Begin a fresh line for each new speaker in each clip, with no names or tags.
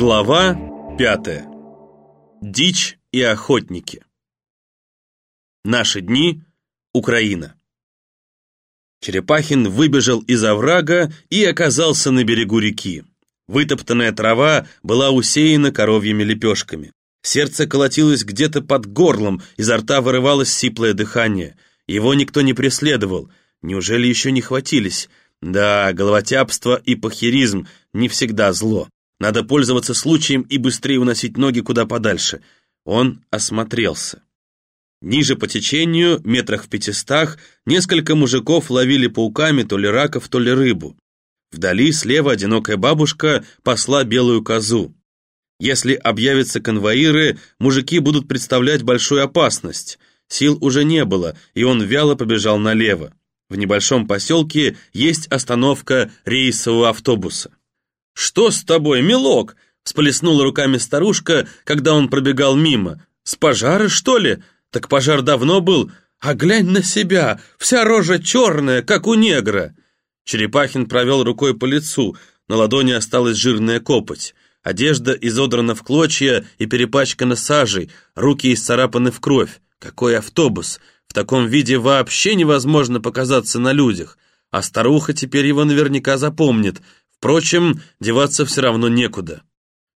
Глава пятая. Дичь и охотники. Наши дни. Украина. Черепахин выбежал из оврага и оказался на берегу реки. Вытоптанная трава была усеяна коровьими лепешками. Сердце колотилось где-то под горлом, изо рта вырывалось сиплое дыхание. Его никто не преследовал. Неужели еще не хватились? Да, головотяпство и похеризм не всегда зло. Надо пользоваться случаем и быстрее уносить ноги куда подальше. Он осмотрелся. Ниже по течению, метрах в пятистах, несколько мужиков ловили пауками то ли раков, то ли рыбу. Вдали слева одинокая бабушка пасла белую козу. Если объявятся конвоиры, мужики будут представлять большую опасность. Сил уже не было, и он вяло побежал налево. В небольшом поселке есть остановка рейсового автобуса. «Что с тобой, милок?» — всплеснула руками старушка, когда он пробегал мимо. «С пожара, что ли? Так пожар давно был. А глянь на себя, вся рожа черная, как у негра». Черепахин провел рукой по лицу, на ладони осталась жирная копоть. Одежда изодрана в клочья и перепачкана сажей, руки исцарапаны в кровь. Какой автобус! В таком виде вообще невозможно показаться на людях, а старуха теперь его наверняка запомнит. Впрочем, деваться все равно некуда.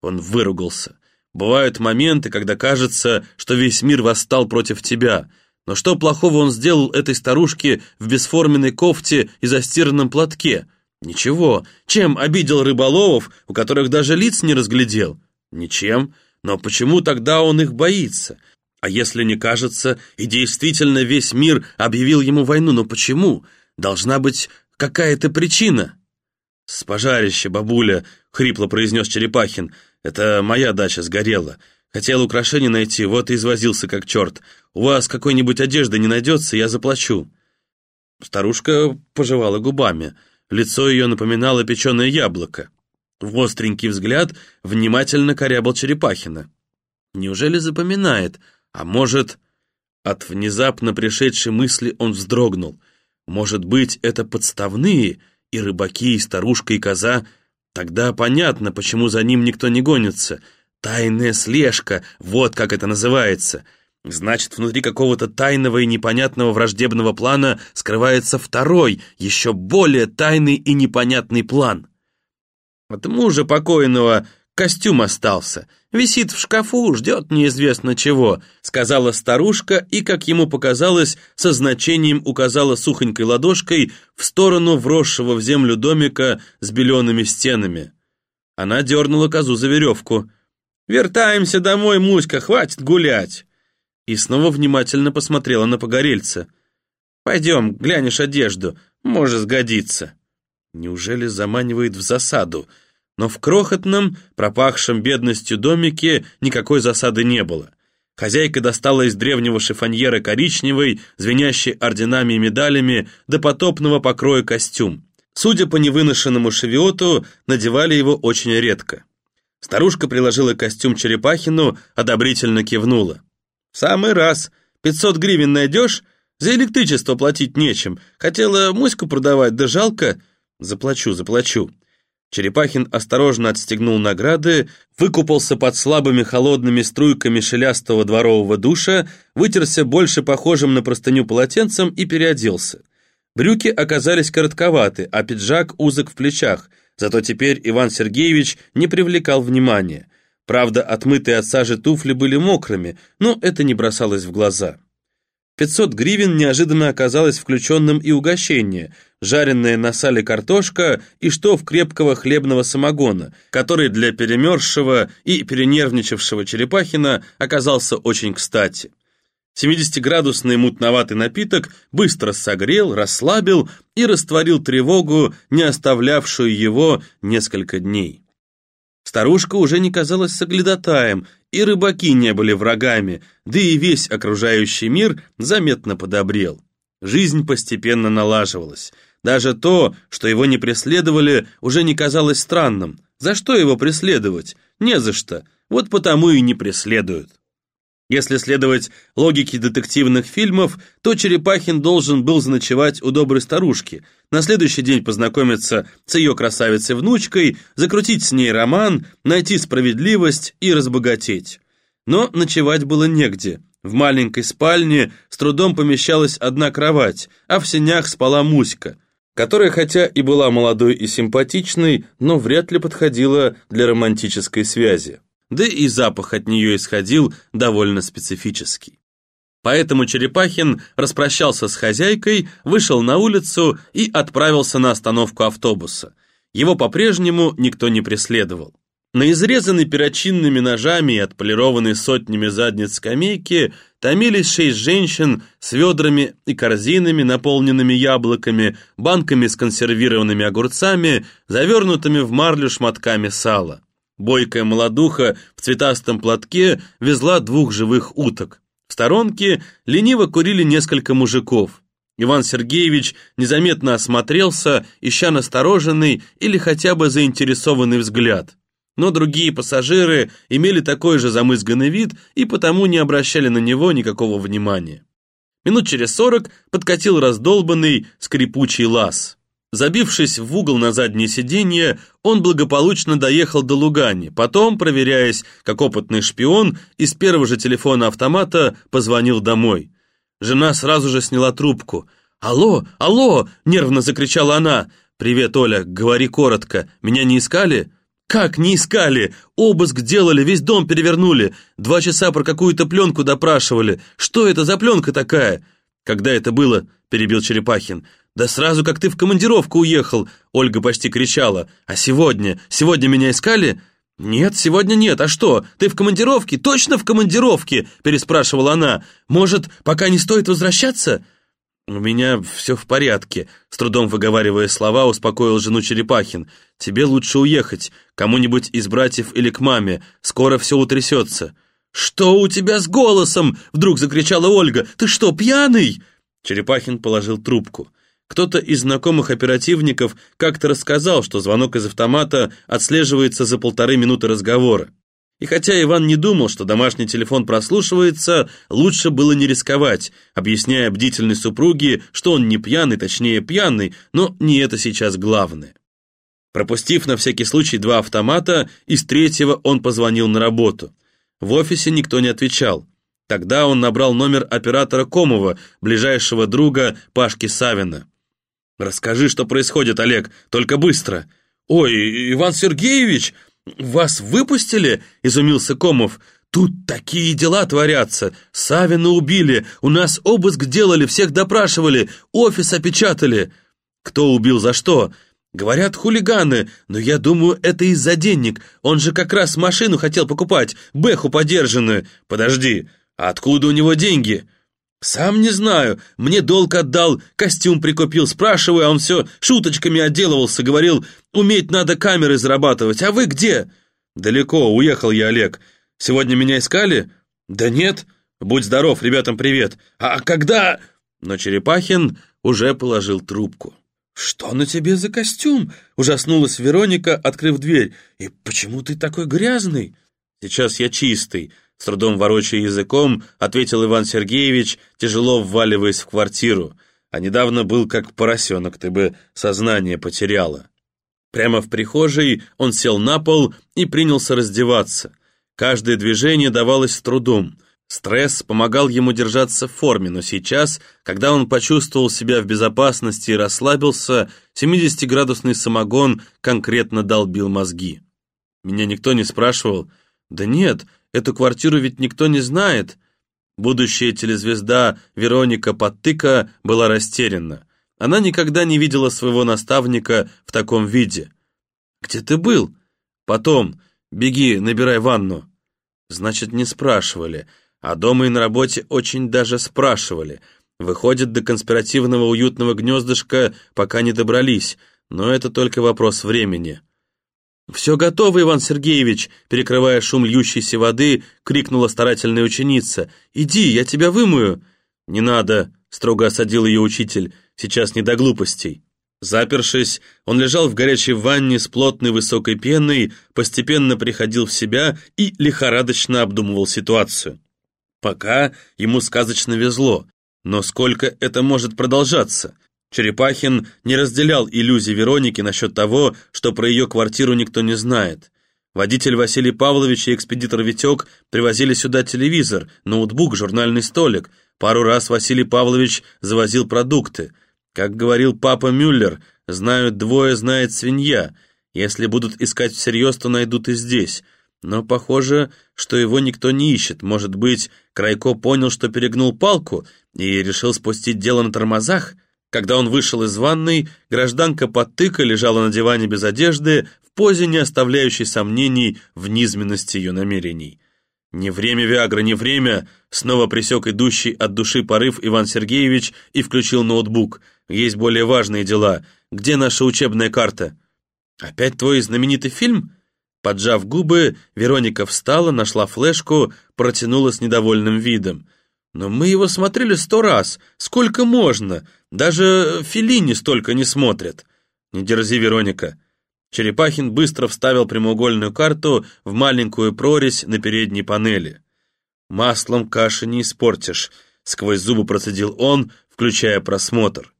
Он выругался. Бывают моменты, когда кажется, что весь мир восстал против тебя. Но что плохого он сделал этой старушке в бесформенной кофте и застиранном платке? Ничего. Чем обидел рыболовов, у которых даже лиц не разглядел? Ничем. Но почему тогда он их боится? А если не кажется, и действительно весь мир объявил ему войну, но почему? Должна быть какая-то причина. «С пожарища, бабуля», — хрипло произнес Черепахин. «Это моя дача сгорела. Хотел украшение найти, вот и извозился как черт. У вас какой-нибудь одежды не найдется, я заплачу». Старушка пожевала губами. Лицо ее напоминало печеное яблоко. В остренький взгляд внимательно корябал Черепахина. «Неужели запоминает?» А может... От внезапно пришедшей мысли он вздрогнул. Может быть, это подставные, и рыбаки, и старушка, и коза. Тогда понятно, почему за ним никто не гонится. Тайная слежка, вот как это называется. Значит, внутри какого-то тайного и непонятного враждебного плана скрывается второй, еще более тайный и непонятный план. От мужа покойного Костюм остался. Висит в шкафу, ждет неизвестно чего», — сказала старушка и, как ему показалось, со значением указала сухонькой ладошкой в сторону вросшего в землю домика с белеными стенами. Она дернула козу за веревку. «Вертаемся домой, Муська, хватит гулять!» И снова внимательно посмотрела на погорельца. «Пойдем, глянешь одежду, может сгодиться». Неужели заманивает в засаду? Но в крохотном, пропахшем бедностью домике никакой засады не было. Хозяйка достала из древнего шифоньера коричневый, звенящий орденами и медалями, до потопного покроя костюм. Судя по невыношенному шевиоту, надевали его очень редко. Старушка приложила костюм Черепахину, одобрительно кивнула. самый раз. Пятьсот гривен найдешь? За электричество платить нечем. Хотела муську продавать, да жалко. Заплачу, заплачу. Черепахин осторожно отстегнул награды, выкупался под слабыми холодными струйками шелястого дворового душа, вытерся больше похожим на простыню полотенцем и переоделся. Брюки оказались коротковаты, а пиджак узок в плечах, зато теперь Иван Сергеевич не привлекал внимания. Правда, отмытые от сажи туфли были мокрыми, но это не бросалось в глаза. 500 гривен неожиданно оказалось включенным и угощение, жареная на сале картошка и штоф крепкого хлебного самогона, который для перемерзшего и перенервничавшего Черепахина оказался очень кстати. 70-градусный мутноватый напиток быстро согрел, расслабил и растворил тревогу, не оставлявшую его несколько дней. Старушка уже не казалась соглядатаем, и рыбаки не были врагами, да и весь окружающий мир заметно подобрел. Жизнь постепенно налаживалась. Даже то, что его не преследовали, уже не казалось странным. За что его преследовать? Не за что. Вот потому и не преследуют. Если следовать логике детективных фильмов, то Черепахин должен был заночевать у доброй старушки, на следующий день познакомиться с ее красавицей-внучкой, закрутить с ней роман, найти справедливость и разбогатеть. Но ночевать было негде. В маленькой спальне с трудом помещалась одна кровать, а в сенях спала Муська, которая хотя и была молодой и симпатичной, но вряд ли подходила для романтической связи да и запах от нее исходил довольно специфический. Поэтому Черепахин распрощался с хозяйкой, вышел на улицу и отправился на остановку автобуса. Его по-прежнему никто не преследовал. На изрезанной перочинными ножами и отполированной сотнями задниц скамейки томились шесть женщин с ведрами и корзинами, наполненными яблоками, банками с консервированными огурцами, завернутыми в марлю шматками сала. Бойкая молодуха в цветастом платке везла двух живых уток. В сторонке лениво курили несколько мужиков. Иван Сергеевич незаметно осмотрелся, ища настороженный или хотя бы заинтересованный взгляд. Но другие пассажиры имели такой же замызганный вид и потому не обращали на него никакого внимания. Минут через сорок подкатил раздолбанный скрипучий лаз. Забившись в угол на заднее сиденье, он благополучно доехал до Лугани, потом, проверяясь, как опытный шпион, из первого же телефона автомата позвонил домой. Жена сразу же сняла трубку. «Алло, алло!» — нервно закричала она. «Привет, Оля, говори коротко. Меня не искали?» «Как не искали? Обыск делали, весь дом перевернули. Два часа про какую-то пленку допрашивали. Что это за пленка такая?» «Когда это было?» — перебил Черепахин. «Да сразу, как ты в командировку уехал!» Ольга почти кричала. «А сегодня? Сегодня меня искали?» «Нет, сегодня нет. А что, ты в командировке? Точно в командировке?» переспрашивала она. «Может, пока не стоит возвращаться?» «У меня все в порядке», — с трудом выговаривая слова, успокоил жену Черепахин. «Тебе лучше уехать, кому-нибудь из братьев или к маме. Скоро все утрясется». «Что у тебя с голосом?» — вдруг закричала Ольга. «Ты что, пьяный?» Черепахин положил трубку. Кто-то из знакомых оперативников как-то рассказал, что звонок из автомата отслеживается за полторы минуты разговора. И хотя Иван не думал, что домашний телефон прослушивается, лучше было не рисковать, объясняя бдительной супруге, что он не пьяный, точнее пьяный, но не это сейчас главное. Пропустив на всякий случай два автомата, из третьего он позвонил на работу. В офисе никто не отвечал. Тогда он набрал номер оператора Комова, ближайшего друга Пашки Савина. «Расскажи, что происходит, Олег, только быстро». «Ой, Иван Сергеевич, вас выпустили?» – изумился Комов. «Тут такие дела творятся. Савина убили, у нас обыск делали, всех допрашивали, офис опечатали». «Кто убил, за что?» «Говорят, хулиганы, но я думаю, это из-за денег. Он же как раз машину хотел покупать, бэху подержанную. Подожди, а откуда у него деньги?» «Сам не знаю. Мне долг отдал, костюм прикупил. Спрашиваю, а он все шуточками отделывался. Говорил, уметь надо камеры зарабатывать. А вы где?» «Далеко. Уехал я, Олег. Сегодня меня искали?» «Да нет. Будь здоров, ребятам привет. А когда...» Но Черепахин уже положил трубку. «Что на тебе за костюм?» — ужаснулась Вероника, открыв дверь. «И почему ты такой грязный?» «Сейчас я чистый», с трудом ворочая языком, ответил Иван Сергеевич, тяжело вваливаясь в квартиру. А недавно был как поросенок, ты бы сознание потеряла. Прямо в прихожей он сел на пол и принялся раздеваться. Каждое движение давалось с трудом. Стресс помогал ему держаться в форме, но сейчас, когда он почувствовал себя в безопасности и расслабился, 70-градусный самогон конкретно долбил мозги. Меня никто не спрашивал. Да нет, Эту квартиру ведь никто не знает. Будущая телезвезда Вероника Подтыка была растеряна. Она никогда не видела своего наставника в таком виде. «Где ты был?» «Потом. Беги, набирай ванну». Значит, не спрашивали. А дома и на работе очень даже спрашивали. Выходит, до конспиративного уютного гнездышка пока не добрались, но это только вопрос времени. «Все готово, Иван Сергеевич!» Перекрывая шум льющейся воды, крикнула старательная ученица. «Иди, я тебя вымою!» «Не надо!» — строго осадил ее учитель. «Сейчас не до глупостей!» Запершись, он лежал в горячей ванне с плотной высокой пеной, постепенно приходил в себя и лихорадочно обдумывал ситуацию. Пока ему сказочно везло, но сколько это может продолжаться? Черепахин не разделял иллюзий Вероники насчет того, что про ее квартиру никто не знает. Водитель Василий Павлович и экспедитор Витек привозили сюда телевизор, ноутбук, журнальный столик. Пару раз Василий Павлович завозил продукты. Как говорил папа Мюллер, знают двое, знает свинья. Если будут искать всерьез, то найдут и здесь. Но похоже, что его никто не ищет. Может быть, Крайко понял, что перегнул палку и решил спустить дело на тормозах? Когда он вышел из ванной, гражданка Подтыка лежала на диване без одежды, в позе, не оставляющей сомнений в низменности ее намерений. «Не время, Виагра, не время!» Снова присек идущий от души порыв Иван Сергеевич и включил ноутбук. «Есть более важные дела. Где наша учебная карта?» «Опять твой знаменитый фильм?» Поджав губы, Вероника встала, нашла флешку, протянула с недовольным видом. «Но мы его смотрели сто раз. Сколько можно? Даже Филини столько не смотрят». «Не дерзи, Вероника». Черепахин быстро вставил прямоугольную карту в маленькую прорезь на передней панели. «Маслом каши не испортишь», — сквозь зубы процедил он, включая просмотр.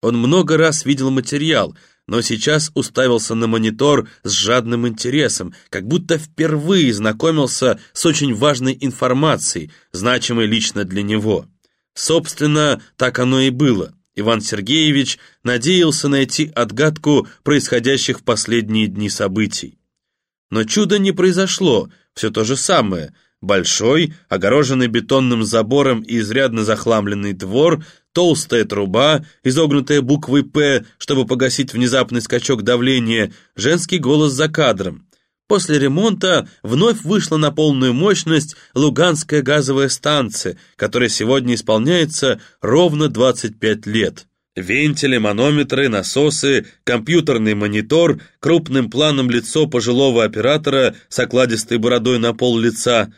Он много раз видел материал — но сейчас уставился на монитор с жадным интересом, как будто впервые знакомился с очень важной информацией, значимой лично для него. Собственно, так оно и было. Иван Сергеевич надеялся найти отгадку происходящих в последние дни событий. Но чудо не произошло, все то же самое. Большой, огороженный бетонным забором и изрядно захламленный двор толстая труба, изогнутая буквой «П», чтобы погасить внезапный скачок давления, женский голос за кадром. После ремонта вновь вышла на полную мощность Луганская газовая станция, которая сегодня исполняется ровно 25 лет. Вентили, манометры, насосы, компьютерный монитор, крупным планом лицо пожилого оператора с окладистой бородой на пол лица.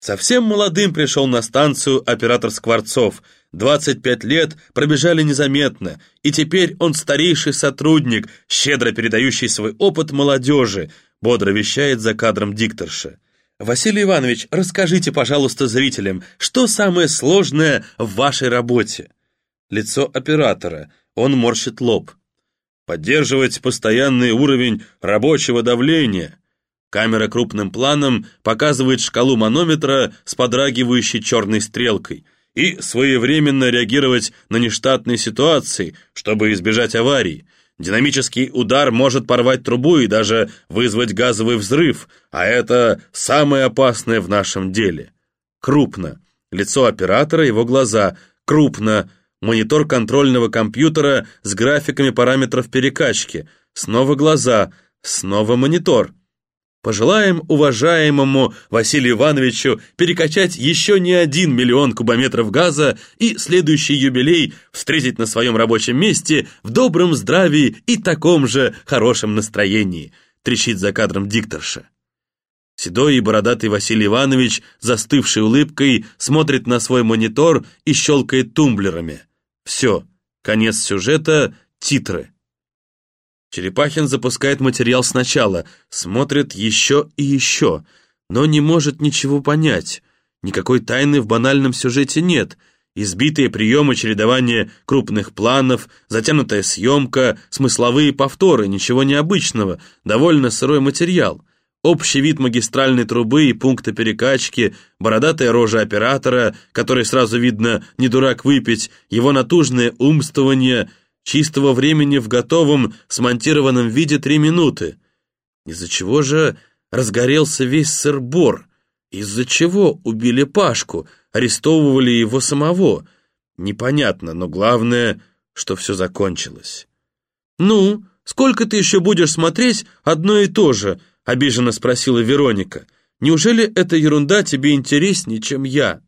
Совсем молодым пришел на станцию оператор Скворцов – 25 лет пробежали незаметно, и теперь он старейший сотрудник, щедро передающий свой опыт молодежи, бодро вещает за кадром дикторша. «Василий Иванович, расскажите, пожалуйста, зрителям, что самое сложное в вашей работе?» Лицо оператора. Он морщит лоб. «Поддерживать постоянный уровень рабочего давления». Камера крупным планом показывает шкалу манометра с подрагивающей черной стрелкой – и своевременно реагировать на нештатные ситуации, чтобы избежать аварий. Динамический удар может порвать трубу и даже вызвать газовый взрыв, а это самое опасное в нашем деле. Крупно. Лицо оператора, его глаза. Крупно. Монитор контрольного компьютера с графиками параметров перекачки. Снова глаза. Снова монитор. Пожелаем уважаемому Василию Ивановичу перекачать еще не один миллион кубометров газа и следующий юбилей встретить на своем рабочем месте в добром здравии и таком же хорошем настроении, трещит за кадром дикторша. Седой и бородатый Василий Иванович, застывший улыбкой, смотрит на свой монитор и щелкает тумблерами. Все, конец сюжета, титры. Черепахин запускает материал сначала, смотрит еще и еще, но не может ничего понять. Никакой тайны в банальном сюжете нет. Избитые приемы чередования крупных планов, затянутая съемка, смысловые повторы, ничего необычного, довольно сырой материал. Общий вид магистральной трубы и пункта перекачки, бородатая рожа оператора, который сразу видно не дурак выпить, его натужное умствование — Чистого времени в готовом, смонтированном виде три минуты. Из-за чего же разгорелся весь сыр-бор? Из-за чего убили Пашку, арестовывали его самого? Непонятно, но главное, что все закончилось. «Ну, сколько ты еще будешь смотреть одно и то же?» — обиженно спросила Вероника. «Неужели эта ерунда тебе интереснее, чем я?»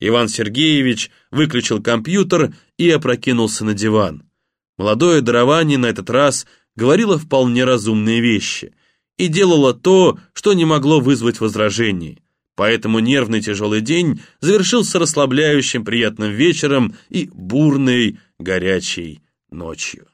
Иван Сергеевич выключил компьютер и опрокинулся на диван. Молодое дарование на этот раз говорило вполне разумные вещи и делало то, что не могло вызвать возражений. Поэтому нервный тяжелый день завершился расслабляющим приятным вечером и бурной горячей ночью.